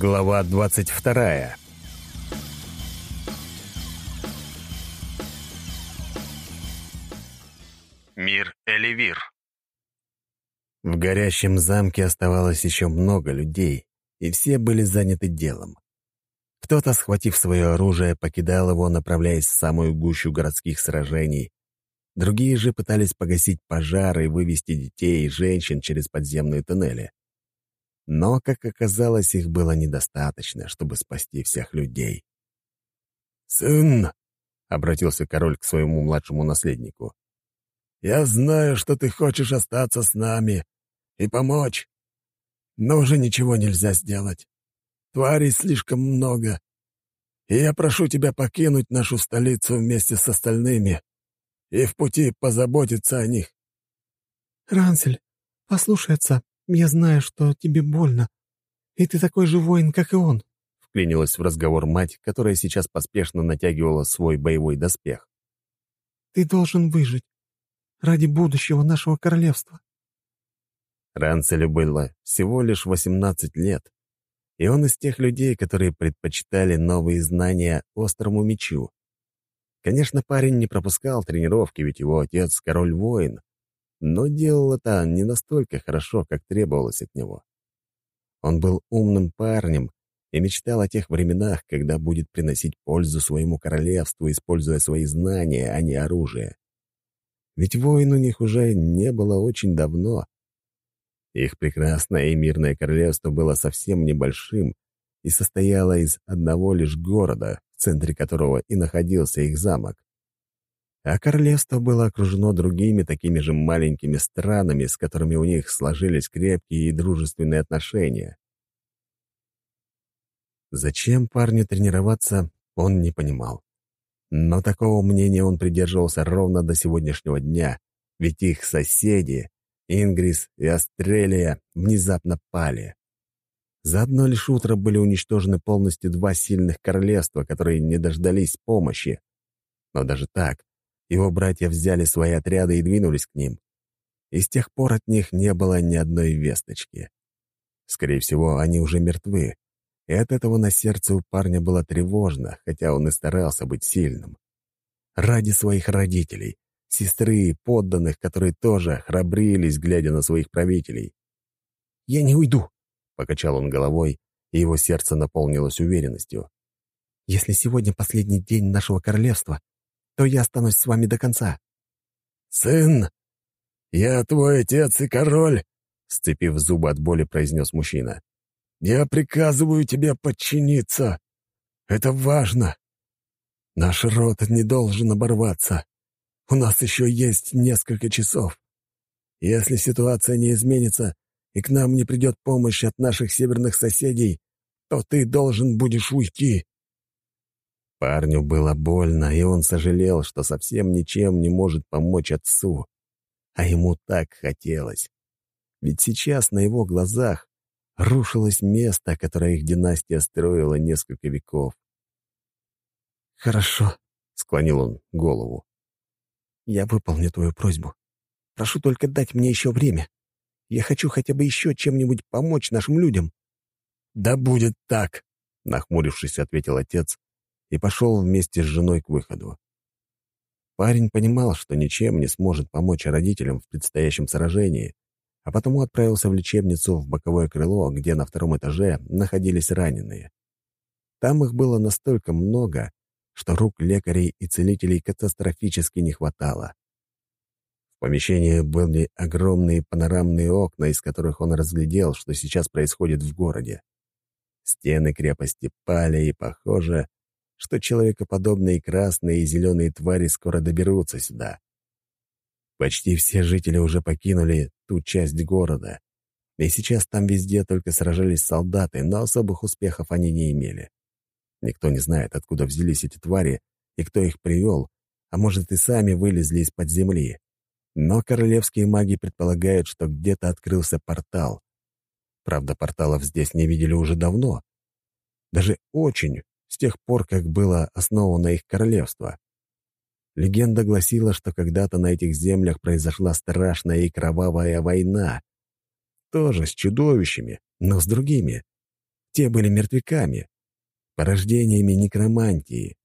Глава двадцать вторая. Мир Эливир. В горящем замке оставалось еще много людей, и все были заняты делом. Кто-то, схватив свое оружие, покидал его, направляясь в самую гущу городских сражений. Другие же пытались погасить пожары и вывести детей и женщин через подземные туннели. Но, как оказалось, их было недостаточно, чтобы спасти всех людей. «Сын!» — обратился король к своему младшему наследнику. «Я знаю, что ты хочешь остаться с нами и помочь, но уже ничего нельзя сделать. Тварей слишком много, и я прошу тебя покинуть нашу столицу вместе с остальными и в пути позаботиться о них». «Рансель, послушай отца. Я знаю, что тебе больно, и ты такой же воин, как и он», — вклинилась в разговор мать, которая сейчас поспешно натягивала свой боевой доспех. «Ты должен выжить ради будущего нашего королевства». Ранцелю было всего лишь восемнадцать лет, и он из тех людей, которые предпочитали новые знания острому мечу. Конечно, парень не пропускал тренировки, ведь его отец — король-воин, но делал это не настолько хорошо, как требовалось от него. Он был умным парнем и мечтал о тех временах, когда будет приносить пользу своему королевству, используя свои знания, а не оружие. Ведь войн у них уже не было очень давно. Их прекрасное и мирное королевство было совсем небольшим и состояло из одного лишь города, в центре которого и находился их замок а королевство было окружено другими такими же маленькими странами, с которыми у них сложились крепкие и дружественные отношения. Зачем парню тренироваться, он не понимал. Но такого мнения он придерживался ровно до сегодняшнего дня, ведь их соседи, Ингрис и Астрелия, внезапно пали. За одно лишь утро были уничтожены полностью два сильных королевства, которые не дождались помощи. Но даже так, его братья взяли свои отряды и двинулись к ним. И с тех пор от них не было ни одной весточки. Скорее всего, они уже мертвы, и от этого на сердце у парня было тревожно, хотя он и старался быть сильным. Ради своих родителей, сестры и подданных, которые тоже храбрились, глядя на своих правителей. «Я не уйду», — покачал он головой, и его сердце наполнилось уверенностью. «Если сегодня последний день нашего королевства, то я останусь с вами до конца». «Сын, я твой отец и король», — сцепив зубы от боли, произнес мужчина. «Я приказываю тебе подчиниться. Это важно. Наш род не должен оборваться. У нас еще есть несколько часов. Если ситуация не изменится и к нам не придет помощь от наших северных соседей, то ты должен будешь уйти. Парню было больно, и он сожалел, что совсем ничем не может помочь отцу. А ему так хотелось. Ведь сейчас на его глазах рушилось место, которое их династия строила несколько веков. «Хорошо», — склонил он голову. «Я выполню твою просьбу. Прошу только дать мне еще время. Я хочу хотя бы еще чем-нибудь помочь нашим людям». «Да будет так», — нахмурившись, ответил отец и пошел вместе с женой к выходу. Парень понимал, что ничем не сможет помочь родителям в предстоящем сражении, а потому отправился в лечебницу в боковое крыло, где на втором этаже находились раненые. Там их было настолько много, что рук лекарей и целителей катастрофически не хватало. В помещении были огромные панорамные окна, из которых он разглядел, что сейчас происходит в городе. Стены крепости пали, и, похоже, что человекоподобные красные и зеленые твари скоро доберутся сюда. Почти все жители уже покинули ту часть города, и сейчас там везде только сражались солдаты, но особых успехов они не имели. Никто не знает, откуда взялись эти твари и кто их привел, а может и сами вылезли из-под земли. Но королевские маги предполагают, что где-то открылся портал. Правда, порталов здесь не видели уже давно. Даже очень, с тех пор, как было основано их королевство. Легенда гласила, что когда-то на этих землях произошла страшная и кровавая война. Тоже с чудовищами, но с другими. те были мертвяками, порождениями некромантии.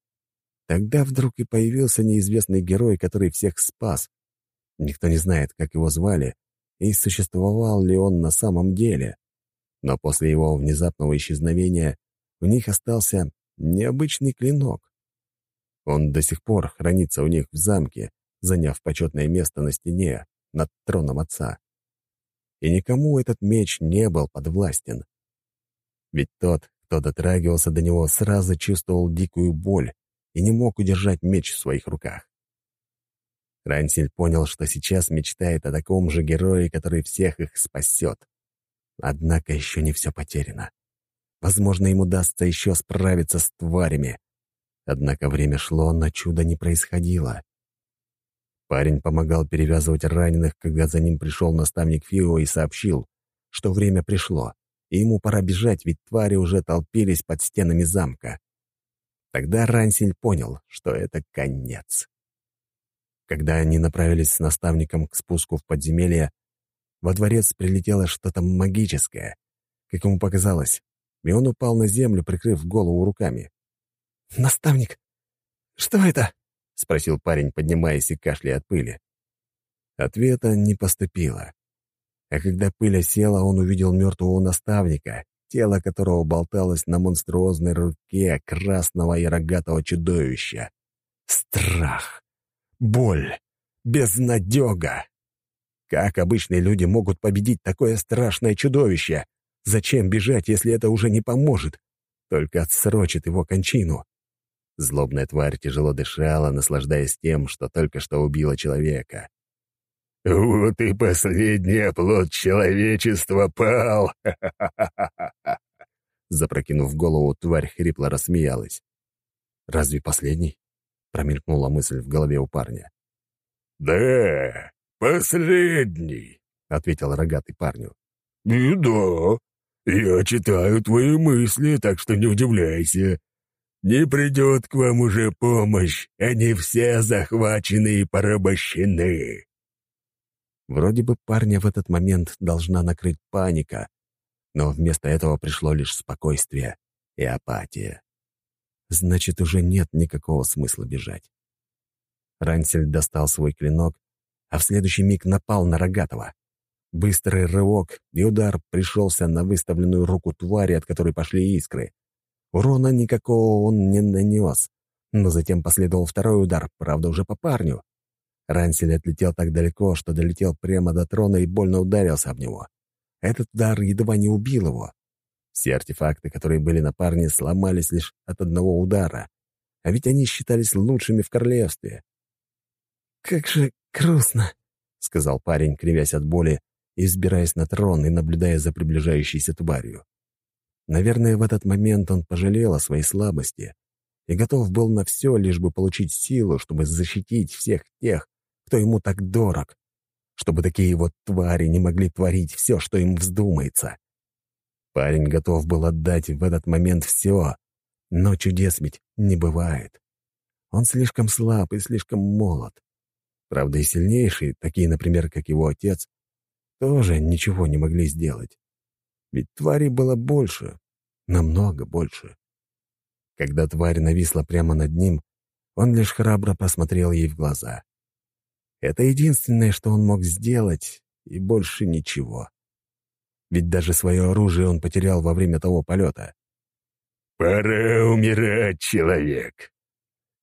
Тогда вдруг и появился неизвестный герой, который всех спас. Никто не знает, как его звали, и существовал ли он на самом деле. Но после его внезапного исчезновения у них остался необычный клинок. Он до сих пор хранится у них в замке, заняв почетное место на стене над троном отца. И никому этот меч не был подвластен. Ведь тот, кто дотрагивался до него, сразу чувствовал дикую боль и не мог удержать меч в своих руках. Рансель понял, что сейчас мечтает о таком же герое, который всех их спасет. Однако еще не все потеряно. Возможно, им удастся еще справиться с тварями. Однако время шло, но чудо не происходило. Парень помогал перевязывать раненых, когда за ним пришел наставник Фио и сообщил, что время пришло, и ему пора бежать, ведь твари уже толпились под стенами замка. Тогда Рансель понял, что это конец. Когда они направились с наставником к спуску в подземелье, во дворец прилетело что-то магическое, как ему показалось, и он упал на землю, прикрыв голову руками. «Наставник, что это?» — спросил парень, поднимаясь и кашляя от пыли. Ответа не поступило. А когда пыль осела, он увидел мертвого наставника, тело которого болталось на монструозной руке красного и рогатого чудовища. Страх, боль, безнадега. Как обычные люди могут победить такое страшное чудовище? Зачем бежать, если это уже не поможет? Только отсрочит его кончину. Злобная тварь тяжело дышала, наслаждаясь тем, что только что убила человека. «Вот и последний оплот человечества пал!» Запрокинув голову, тварь хрипло рассмеялась. «Разве последний?» — промелькнула мысль в голове у парня. «Да, последний», — ответил рогатый парню. «И да, я читаю твои мысли, так что не удивляйся. Не придет к вам уже помощь, они все захвачены и порабощены». Вроде бы парня в этот момент должна накрыть паника, но вместо этого пришло лишь спокойствие и апатия. Значит, уже нет никакого смысла бежать. Рансель достал свой клинок, а в следующий миг напал на Рогатого. Быстрый рывок, и удар пришелся на выставленную руку твари, от которой пошли искры. Урона никакого он не нанес, но затем последовал второй удар, правда, уже по парню. Рансель отлетел так далеко, что долетел прямо до трона и больно ударился об него. Этот удар едва не убил его. Все артефакты, которые были на парне, сломались лишь от одного удара, а ведь они считались лучшими в королевстве. «Как же грустно», — сказал парень, кривясь от боли и взбираясь на трон и наблюдая за приближающейся тварью. Наверное, в этот момент он пожалел о своей слабости и готов был на все, лишь бы получить силу, чтобы защитить всех тех, кто ему так дорог, чтобы такие вот твари не могли творить все, что им вздумается. Парень готов был отдать в этот момент все, но чудес ведь не бывает. Он слишком слаб и слишком молод. Правда, и сильнейшие, такие, например, как его отец, тоже ничего не могли сделать. Ведь тварей было больше, намного больше. Когда тварь нависла прямо над ним, он лишь храбро посмотрел ей в глаза. Это единственное, что он мог сделать, и больше ничего. Ведь даже свое оружие он потерял во время того полета. «Пора умирать, человек.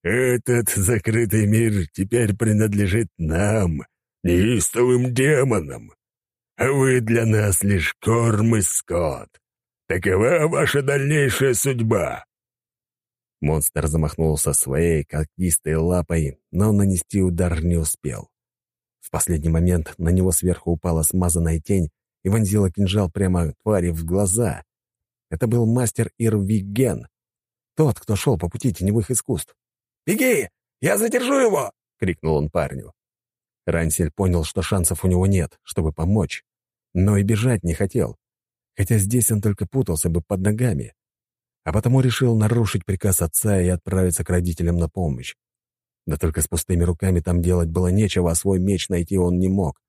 Этот закрытый мир теперь принадлежит нам, неистовым демонам вы для нас лишь корм и скот. Такова ваша дальнейшая судьба». Монстр замахнулся своей когтистой лапой, но нанести удар не успел. В последний момент на него сверху упала смазанная тень и вонзила кинжал прямо твари в глаза. Это был мастер Ирвиген, тот, кто шел по пути теневых искусств. «Беги! Я задержу его!» — крикнул он парню. Рансель понял, что шансов у него нет, чтобы помочь но и бежать не хотел, хотя здесь он только путался бы под ногами, а потому решил нарушить приказ отца и отправиться к родителям на помощь. Да только с пустыми руками там делать было нечего, а свой меч найти он не мог.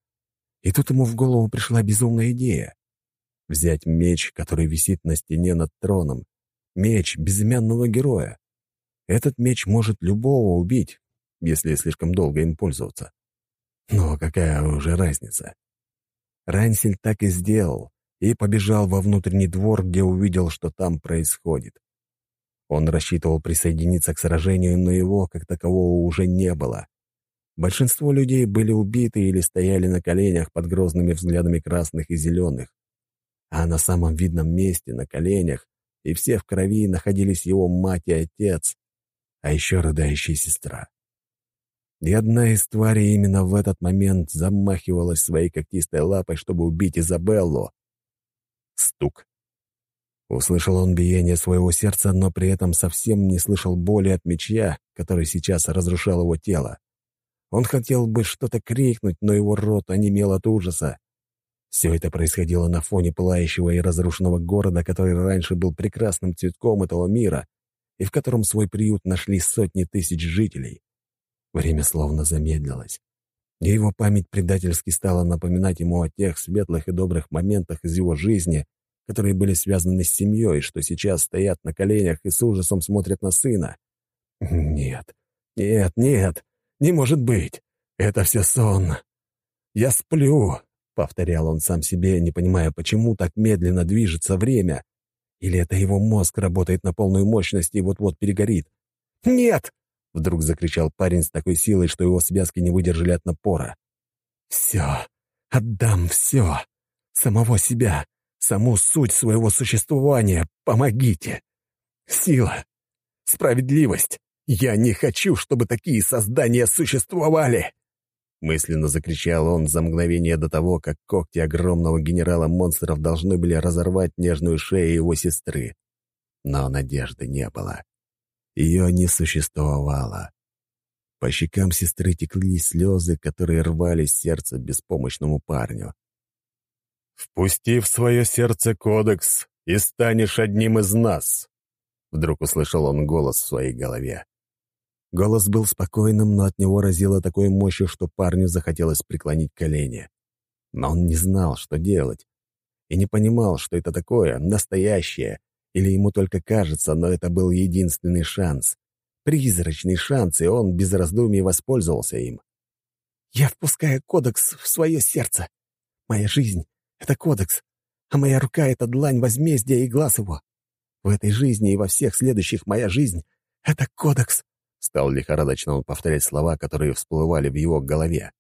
И тут ему в голову пришла безумная идея. Взять меч, который висит на стене над троном. Меч безымянного героя. Этот меч может любого убить, если слишком долго им пользоваться. Но какая уже разница? Рансель так и сделал и побежал во внутренний двор, где увидел, что там происходит. Он рассчитывал присоединиться к сражению, но его, как такового, уже не было. Большинство людей были убиты или стояли на коленях под грозными взглядами красных и зеленых. А на самом видном месте, на коленях, и все в крови находились его мать и отец, а еще рыдающая сестра. И одна из тварей именно в этот момент замахивалась своей когтистой лапой, чтобы убить Изабеллу. Стук. Услышал он биение своего сердца, но при этом совсем не слышал боли от меча, который сейчас разрушал его тело. Он хотел бы что-то крикнуть, но его рот онемел от ужаса. Все это происходило на фоне пылающего и разрушенного города, который раньше был прекрасным цветком этого мира, и в котором свой приют нашли сотни тысяч жителей. Время словно замедлилось. И его память предательски стала напоминать ему о тех светлых и добрых моментах из его жизни, которые были связаны с семьей, что сейчас стоят на коленях и с ужасом смотрят на сына. «Нет, нет, нет, не может быть! Это все сон! Я сплю!» — повторял он сам себе, не понимая, почему так медленно движется время. Или это его мозг работает на полную мощность и вот-вот перегорит. «Нет!» — вдруг закричал парень с такой силой, что его связки не выдержали от напора. «Все! Отдам все! Самого себя! Саму суть своего существования! Помогите! Сила! Справедливость! Я не хочу, чтобы такие создания существовали!» Мысленно закричал он за мгновение до того, как когти огромного генерала монстров должны были разорвать нежную шею его сестры. Но надежды не было. Ее не существовало. По щекам сестры текли слезы, которые рвали сердце беспомощному парню. «Впусти в свое сердце кодекс, и станешь одним из нас!» Вдруг услышал он голос в своей голове. Голос был спокойным, но от него разило такой мощью, что парню захотелось преклонить колени. Но он не знал, что делать, и не понимал, что это такое, настоящее, или ему только кажется, но это был единственный шанс. Призрачный шанс, и он без раздумий воспользовался им. «Я впускаю кодекс в свое сердце. Моя жизнь — это кодекс, а моя рука — это длань возмездия и глаз его. В этой жизни и во всех следующих моя жизнь — это кодекс», — стал лихорадочно он повторять слова, которые всплывали в его голове.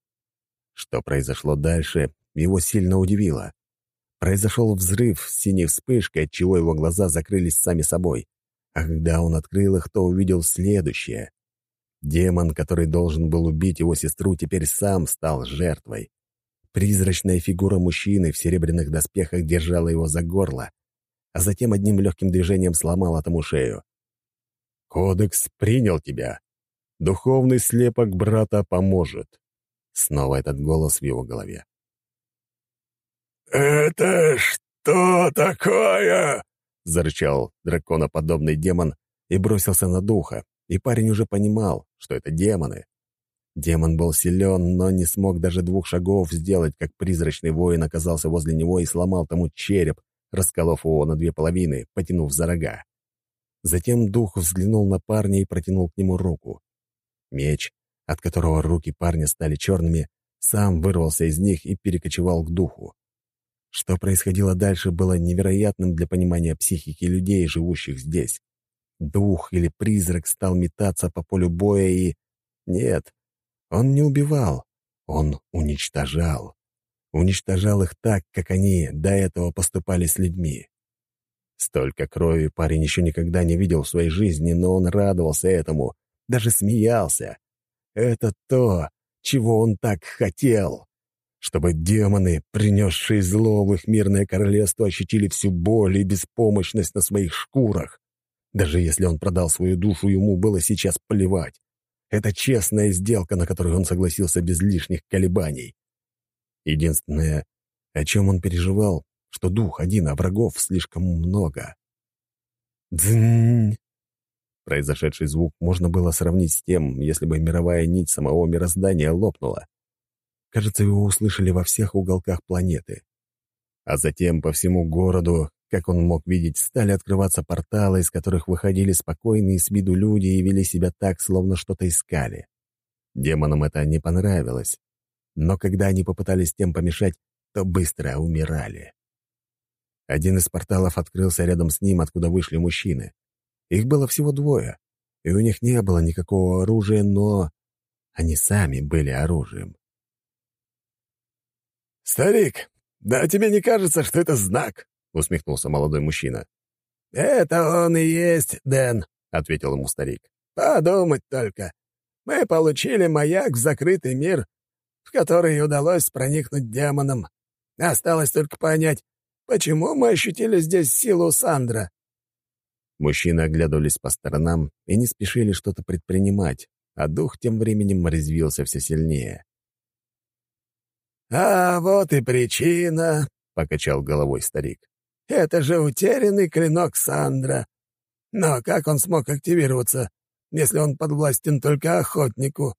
Что произошло дальше, его сильно удивило. Произошел взрыв с синей вспышкой, отчего его глаза закрылись сами собой. А когда он открыл их, то увидел следующее. Демон, который должен был убить его сестру, теперь сам стал жертвой. Призрачная фигура мужчины в серебряных доспехах держала его за горло, а затем одним легким движением сломала тому шею. «Кодекс принял тебя. Духовный слепок брата поможет». Снова этот голос в его голове. «Это что такое?» — зарычал драконоподобный демон и бросился на духа, и парень уже понимал, что это демоны. Демон был силен, но не смог даже двух шагов сделать, как призрачный воин оказался возле него и сломал тому череп, расколов его на две половины, потянув за рога. Затем дух взглянул на парня и протянул к нему руку. Меч, от которого руки парня стали черными, сам вырвался из них и перекочевал к духу. Что происходило дальше, было невероятным для понимания психики людей, живущих здесь. Дух или призрак стал метаться по полю боя и... Нет, он не убивал, он уничтожал. Уничтожал их так, как они до этого поступали с людьми. Столько крови парень еще никогда не видел в своей жизни, но он радовался этому, даже смеялся. Это то, чего он так хотел чтобы демоны, принесшие зло в их мирное королевство, ощутили всю боль и беспомощность на своих шкурах. Даже если он продал свою душу, ему было сейчас плевать. Это честная сделка, на которую он согласился без лишних колебаний. Единственное, о чем он переживал, что дух один, а врагов слишком много. Дзынь! Произошедший звук можно было сравнить с тем, если бы мировая нить самого мироздания лопнула. Кажется, его услышали во всех уголках планеты. А затем по всему городу, как он мог видеть, стали открываться порталы, из которых выходили спокойные с виду люди и вели себя так, словно что-то искали. Демонам это не понравилось, но когда они попытались тем помешать, то быстро умирали. Один из порталов открылся рядом с ним, откуда вышли мужчины. Их было всего двое, и у них не было никакого оружия, но они сами были оружием. «Старик, да тебе не кажется, что это знак?» — усмехнулся молодой мужчина. «Это он и есть, Дэн», — ответил ему старик. «Подумать только. Мы получили маяк в закрытый мир, в который удалось проникнуть демонам. Осталось только понять, почему мы ощутили здесь силу Сандра». Мужчины оглядывались по сторонам и не спешили что-то предпринимать, а дух тем временем резвился все сильнее. «А вот и причина», — покачал головой старик. «Это же утерянный клинок Сандра. Но как он смог активироваться, если он подвластен только охотнику?»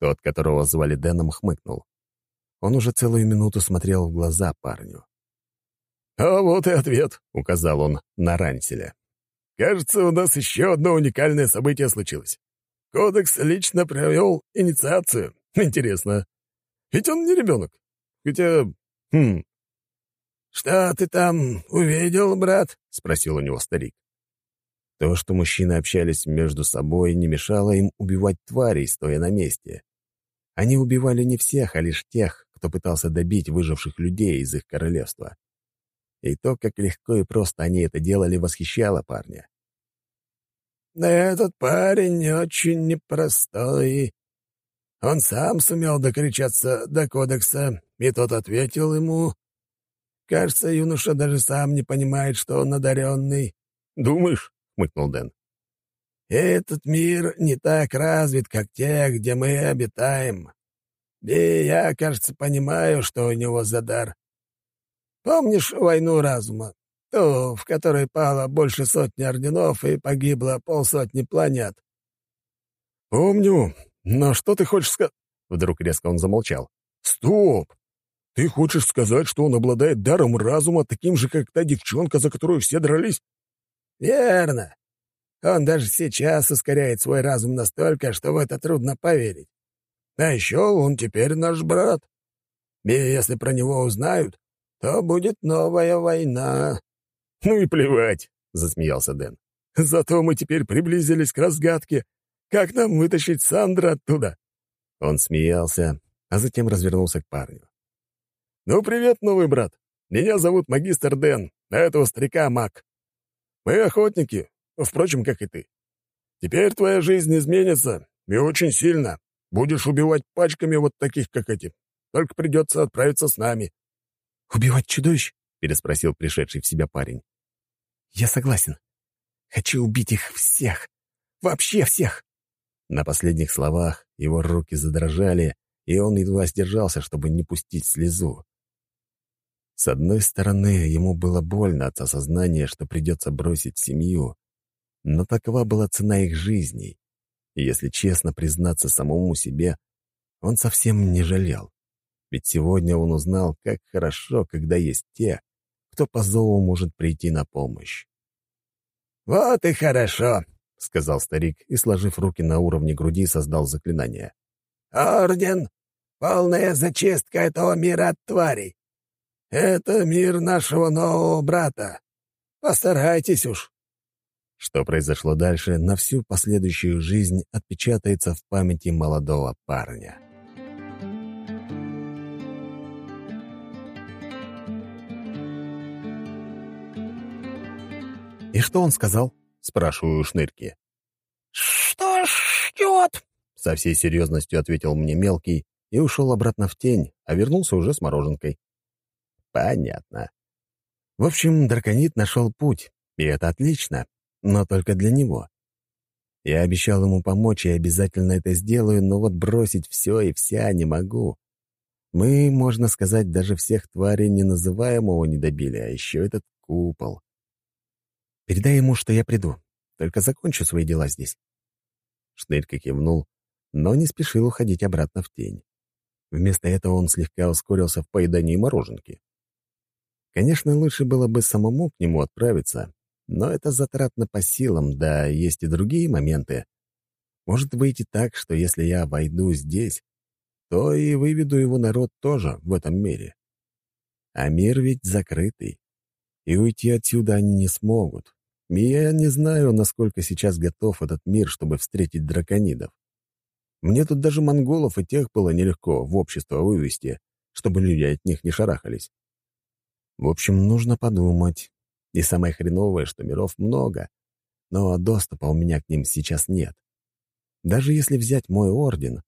Тот, которого звали Дэном, хмыкнул. Он уже целую минуту смотрел в глаза парню. «А вот и ответ», — указал он на Ранселя. «Кажется, у нас еще одно уникальное событие случилось. Кодекс лично провел инициацию. Интересно. Ведь он не ребенок. Хотя... Хм... «Что ты там увидел, брат?» — спросил у него старик. То, что мужчины общались между собой, не мешало им убивать тварей, стоя на месте. Они убивали не всех, а лишь тех, кто пытался добить выживших людей из их королевства. И то, как легко и просто они это делали, восхищало парня. «Этот парень очень непростой. Он сам сумел докричаться до кодекса, и тот ответил ему. Кажется, юноша даже сам не понимает, что он одаренный. «Думаешь?» — хмыкнул Дэн. «Этот мир не так развит, как те, где мы обитаем. И я, кажется, понимаю, что у него за дар. Помнишь войну разума? Ту, в которой пало больше сотни орденов и погибло полсотни планет?» «Помню, но что ты хочешь сказать?» Вдруг резко он замолчал. «Стоп! Ты хочешь сказать, что он обладает даром разума, таким же, как та девчонка, за которую все дрались?» «Верно. Он даже сейчас ускоряет свой разум настолько, что в это трудно поверить. А еще он теперь наш брат. И если про него узнают, то будет новая война». «Ну и плевать», — засмеялся Дэн. «Зато мы теперь приблизились к разгадке, как нам вытащить Сандра оттуда?» Он смеялся, а затем развернулся к парню. «Ну, привет, новый брат. Меня зовут магистр Дэн, а этого старика Мак. Мы охотники, впрочем, как и ты. Теперь твоя жизнь изменится, и очень сильно. Будешь убивать пачками вот таких, как эти. Только придется отправиться с нами». «Убивать чудовищ?» — переспросил пришедший в себя парень. «Я согласен. Хочу убить их всех. Вообще всех!» На последних словах его руки задрожали, и он едва сдержался, чтобы не пустить слезу. С одной стороны, ему было больно от осознания, что придется бросить семью, но такова была цена их жизней. И если честно признаться самому себе, он совсем не жалел. Ведь сегодня он узнал, как хорошо, когда есть те, кто по зову может прийти на помощь. «Вот и хорошо», — сказал старик и, сложив руки на уровне груди, создал заклинание. «Орден! Полная зачистка этого мира от тварей! Это мир нашего нового брата! Постарайтесь уж!» Что произошло дальше, на всю последующую жизнь отпечатается в памяти молодого парня. «И что он сказал?» — спрашиваю шнырки. «Что ждет?» — со всей серьезностью ответил мне мелкий и ушел обратно в тень, а вернулся уже с мороженкой. Понятно. В общем, драконит нашел путь, и это отлично, но только для него. Я обещал ему помочь и обязательно это сделаю, но вот бросить все и вся не могу. Мы, можно сказать, даже всех тварей неназываемого не добили, а еще этот купол. Передай ему, что я приду. Только закончу свои дела здесь». Шнырька кивнул, но не спешил уходить обратно в тень. Вместо этого он слегка ускорился в поедании мороженки. Конечно, лучше было бы самому к нему отправиться, но это затратно по силам, да есть и другие моменты. Может выйти так, что если я войду здесь, то и выведу его народ тоже в этом мире. А мир ведь закрытый, и уйти отсюда они не смогут. И я не знаю, насколько сейчас готов этот мир, чтобы встретить драконидов. Мне тут даже монголов и тех было нелегко в общество вывести, чтобы люди от них не шарахались. В общем, нужно подумать. И самое хреновое, что миров много, но доступа у меня к ним сейчас нет. Даже если взять мой орден,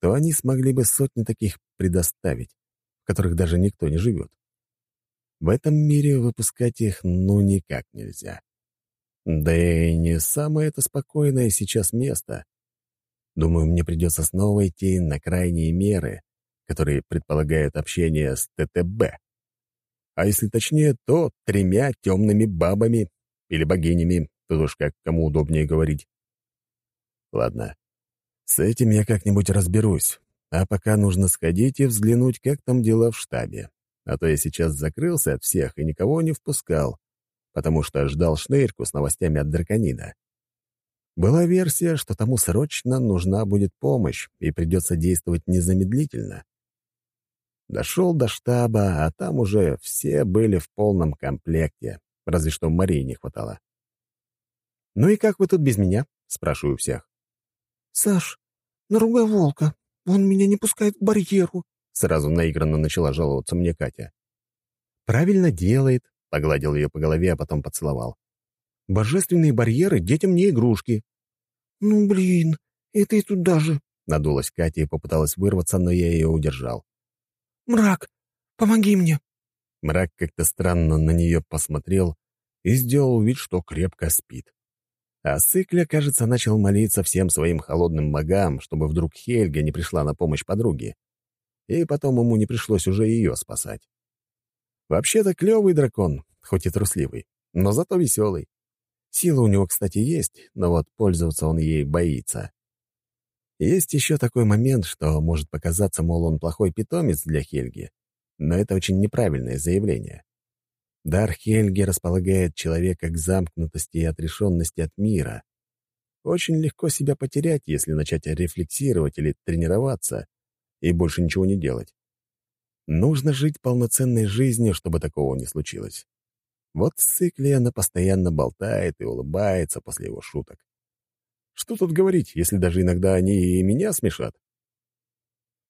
то они смогли бы сотни таких предоставить, в которых даже никто не живет. В этом мире выпускать их ну никак нельзя. Да и не самое это спокойное сейчас место. Думаю, мне придется снова идти на крайние меры, которые предполагают общение с ТТБ. А если точнее, то тремя темными бабами или богинями, тут уж как кому удобнее говорить. Ладно, с этим я как-нибудь разберусь, а пока нужно сходить и взглянуть, как там дела в штабе. А то я сейчас закрылся от всех и никого не впускал, потому что ждал шнырьку с новостями от драконида. Была версия, что тому срочно нужна будет помощь и придется действовать незамедлительно. Дошел до штаба, а там уже все были в полном комплекте, разве что Марии не хватало. «Ну и как вы тут без меня?» — спрашиваю всех. «Саш, наругай волка, он меня не пускает к барьеру», — сразу наигранно начала жаловаться мне Катя. «Правильно делает», — погладил ее по голове, а потом поцеловал. «Божественные барьеры детям не игрушки». «Ну, блин, это и туда же», — надулась Катя и попыталась вырваться, но я ее удержал. «Мрак, помоги мне». Мрак как-то странно на нее посмотрел и сделал вид, что крепко спит. А Сыкля, кажется, начал молиться всем своим холодным богам, чтобы вдруг Хельга не пришла на помощь подруге. И потом ему не пришлось уже ее спасать. Вообще-то клевый дракон, хоть и трусливый, но зато веселый. Сила у него, кстати, есть, но вот пользоваться он ей боится. Есть еще такой момент, что может показаться, мол, он плохой питомец для Хельги, но это очень неправильное заявление. Дар Хельги располагает человека к замкнутости и отрешенности от мира. Очень легко себя потерять, если начать рефлексировать или тренироваться и больше ничего не делать. Нужно жить полноценной жизнью, чтобы такого не случилось. Вот с Цикле она постоянно болтает и улыбается после его шуток. Что тут говорить, если даже иногда они и меня смешат?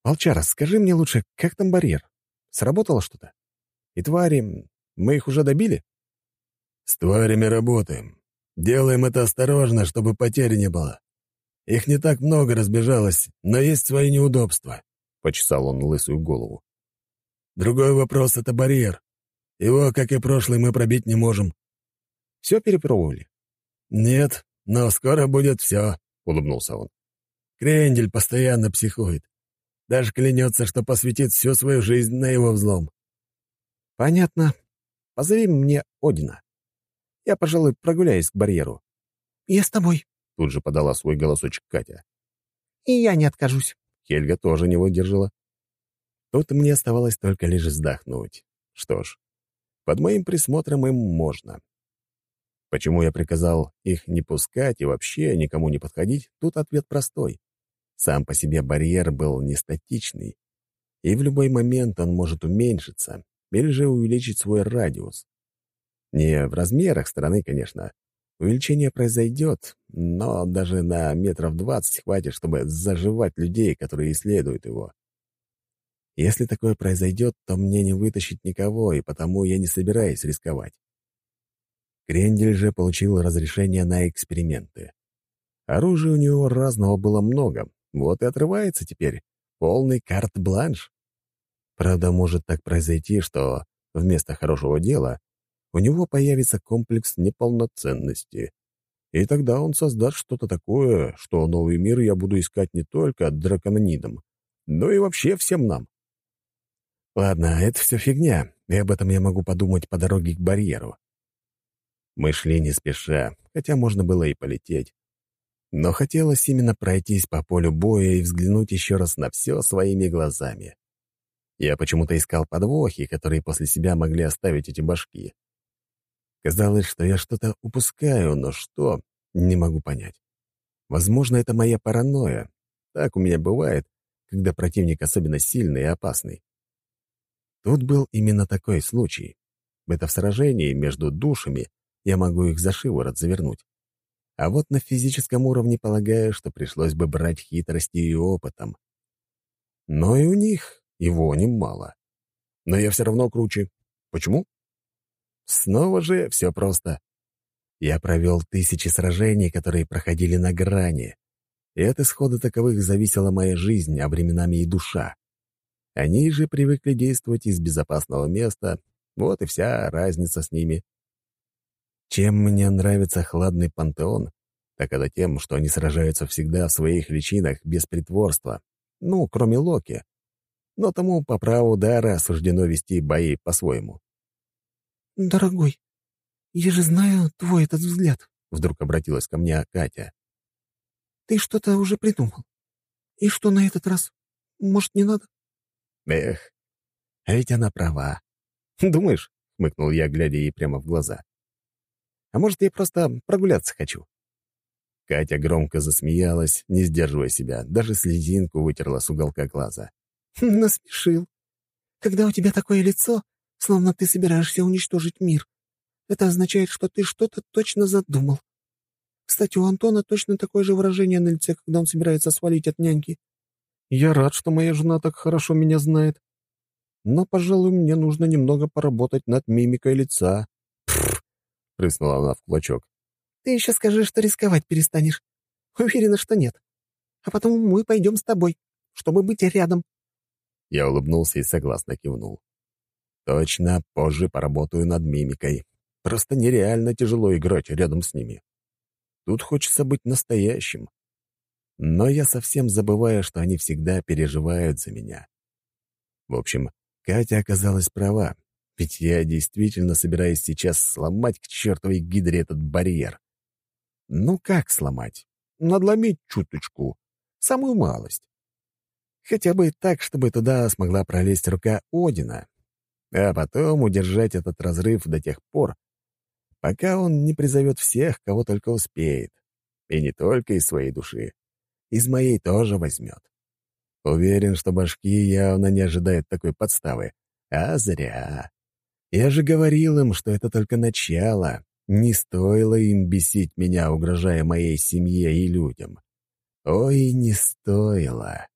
«Волчара, скажи мне лучше, как там барьер? Сработало что-то? И твари, мы их уже добили?» «С тварями работаем. Делаем это осторожно, чтобы потерь не было. Их не так много разбежалось, но есть свои неудобства», — почесал он лысую голову. «Другой вопрос — это барьер. Его, как и прошлый, мы пробить не можем». «Все перепробовали?» «Нет, но скоро будет все», — улыбнулся он. «Крендель постоянно психует. Даже клянется, что посвятит всю свою жизнь на его взлом». «Понятно. Позови мне Одина. Я, пожалуй, прогуляюсь к барьеру». «Я с тобой», — тут же подала свой голосочек Катя. «И я не откажусь». Хельга тоже не выдержала. Тут мне оставалось только лишь вздохнуть. Что ж, под моим присмотром им можно. Почему я приказал их не пускать и вообще никому не подходить, тут ответ простой. Сам по себе барьер был не статичный, и в любой момент он может уменьшиться, или же увеличить свой радиус. Не в размерах страны, конечно. Увеличение произойдет, но даже на метров двадцать хватит, чтобы заживать людей, которые исследуют его. Если такое произойдет, то мне не вытащить никого, и потому я не собираюсь рисковать. Крендель же получил разрешение на эксперименты. Оружия у него разного было много, вот и отрывается теперь полный карт-бланш. Правда, может так произойти, что вместо хорошего дела у него появится комплекс неполноценности. И тогда он создаст что-то такое, что новый мир я буду искать не только дракононидом, но и вообще всем нам. Ладно, это все фигня, и об этом я могу подумать по дороге к барьеру. Мы шли не спеша, хотя можно было и полететь. Но хотелось именно пройтись по полю боя и взглянуть еще раз на все своими глазами. Я почему-то искал подвохи, которые после себя могли оставить эти башки. Казалось, что я что-то упускаю, но что — не могу понять. Возможно, это моя паранойя. Так у меня бывает, когда противник особенно сильный и опасный. Тут был именно такой случай. Это в сражении между душами я могу их за шиворот завернуть. А вот на физическом уровне полагаю, что пришлось бы брать хитростью и опытом. Но и у них его немало. Но я все равно круче. Почему? Снова же все просто. Я провел тысячи сражений, которые проходили на грани. И от исхода таковых зависела моя жизнь, а временами и душа. Они же привыкли действовать из безопасного места, вот и вся разница с ними. Чем мне нравится хладный пантеон, так это тем, что они сражаются всегда в своих личинах без притворства, ну, кроме Локи. Но тому по праву дара суждено вести бои по-своему. «Дорогой, я же знаю твой этот взгляд», — вдруг обратилась ко мне Катя. «Ты что-то уже придумал. И что на этот раз? Может, не надо?» Эх, а ведь она права. «Думаешь?» — хмыкнул я, глядя ей прямо в глаза. «А может, я просто прогуляться хочу?» Катя громко засмеялась, не сдерживая себя, даже слезинку вытерла с уголка глаза. «Насмешил. Когда у тебя такое лицо, словно ты собираешься уничтожить мир, это означает, что ты что-то точно задумал. Кстати, у Антона точно такое же выражение на лице, когда он собирается свалить от няньки. Я рад, что моя жена так хорошо меня знает. Но, пожалуй, мне нужно немного поработать над мимикой лица. «Пф!» — прыснула она в кулачок. «Ты еще скажи, что рисковать перестанешь. Уверена, что нет. А потом мы пойдем с тобой, чтобы быть рядом». Я улыбнулся и согласно кивнул. «Точно, позже поработаю над мимикой. Просто нереально тяжело играть рядом с ними. Тут хочется быть настоящим. Но я совсем забываю, что они всегда переживают за меня. В общем, Катя оказалась права, ведь я действительно собираюсь сейчас сломать к чертовой гидре этот барьер. Ну как сломать? Надломить чуточку. Самую малость. Хотя бы так, чтобы туда смогла пролезть рука Одина, а потом удержать этот разрыв до тех пор, пока он не призовет всех, кого только успеет. И не только из своей души. Из моей тоже возьмет. Уверен, что башки явно не ожидают такой подставы. А зря. Я же говорил им, что это только начало. Не стоило им бесить меня, угрожая моей семье и людям. Ой, не стоило.